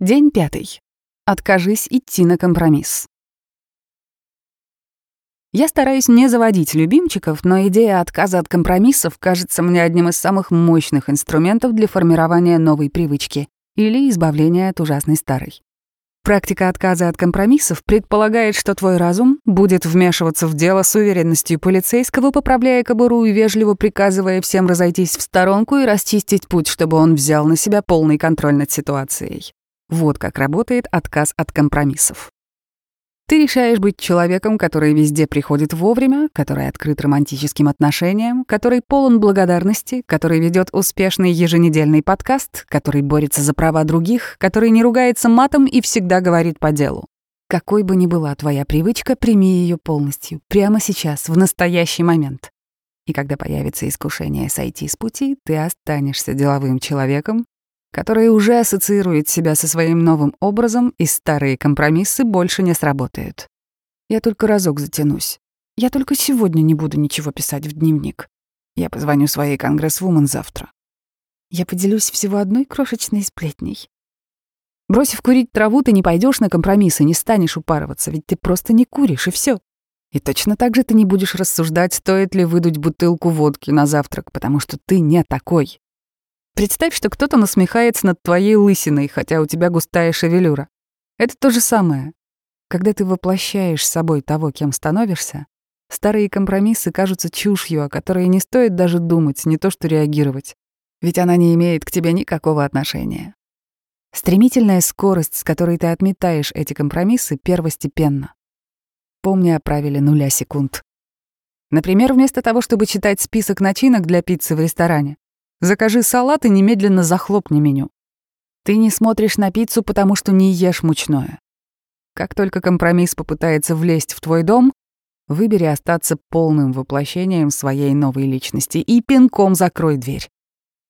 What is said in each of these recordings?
День пятый. Откажись идти на компромисс. Я стараюсь не заводить любимчиков, но идея отказа от компромиссов кажется мне одним из самых мощных инструментов для формирования новой привычки или избавления от ужасной старой. Практика отказа от компромиссов предполагает, что твой разум будет вмешиваться в дело с уверенностью полицейского, поправляя кобуру и вежливо приказывая всем разойтись в сторонку и расчистить путь, чтобы он взял на себя полный контроль над ситуацией. Вот как работает отказ от компромиссов. Ты решаешь быть человеком, который везде приходит вовремя, который открыт романтическим отношениям, который полон благодарности, который ведет успешный еженедельный подкаст, который борется за права других, который не ругается матом и всегда говорит по делу. Какой бы ни была твоя привычка, прими ее полностью, прямо сейчас, в настоящий момент. И когда появится искушение сойти с пути, ты останешься деловым человеком, который уже ассоциирует себя со своим новым образом, и старые компромиссы больше не сработают. Я только разок затянусь. Я только сегодня не буду ничего писать в дневник. Я позвоню своей конгрессвумен завтра. Я поделюсь всего одной крошечной сплетней. Бросив курить траву, ты не пойдешь на компромиссы, не станешь упарываться, ведь ты просто не куришь, и все. И точно так же ты не будешь рассуждать, стоит ли выдуть бутылку водки на завтрак, потому что ты не такой. Представь, что кто-то насмехается над твоей лысиной, хотя у тебя густая шевелюра. Это то же самое. Когда ты воплощаешь собой того, кем становишься, старые компромиссы кажутся чушью, о которой не стоит даже думать, не то что реагировать. Ведь она не имеет к тебе никакого отношения. Стремительная скорость, с которой ты отметаешь эти компромиссы, первостепенна. Помни о правиле нуля секунд. Например, вместо того, чтобы читать список начинок для пиццы в ресторане, Закажи салат и немедленно захлопни меню. Ты не смотришь на пиццу, потому что не ешь мучное. Как только компромисс попытается влезть в твой дом, выбери остаться полным воплощением своей новой личности и пинком закрой дверь.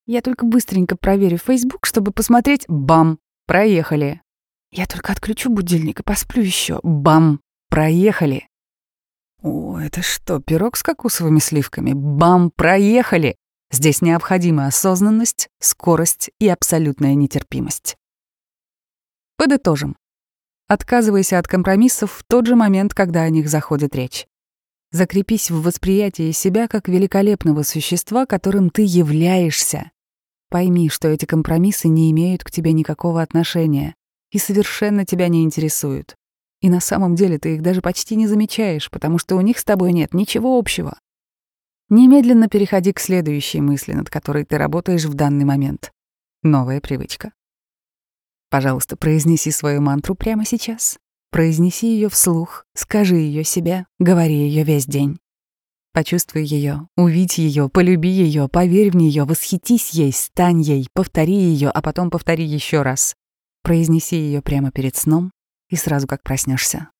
Я только быстренько проверю Facebook, чтобы посмотреть. Бам! Проехали. Я только отключу будильник и посплю еще. Бам! Проехали. О, это что, пирог с кокосовыми сливками? Бам! Проехали. Здесь необходима осознанность, скорость и абсолютная нетерпимость. Подытожим. Отказывайся от компромиссов в тот же момент, когда о них заходит речь. Закрепись в восприятии себя как великолепного существа, которым ты являешься. Пойми, что эти компромиссы не имеют к тебе никакого отношения и совершенно тебя не интересуют. И на самом деле ты их даже почти не замечаешь, потому что у них с тобой нет ничего общего. Немедленно переходи к следующей мысли, над которой ты работаешь в данный момент. Новая привычка. Пожалуйста, произнеси свою мантру прямо сейчас. Произнеси ее вслух, скажи ее себе, говори ее весь день. Почувствуй ее, увидь ее, полюби ее, поверь в нее, восхитись ей, стань ей, повтори ее, а потом повтори еще раз. Произнеси ее прямо перед сном и сразу как проснешься.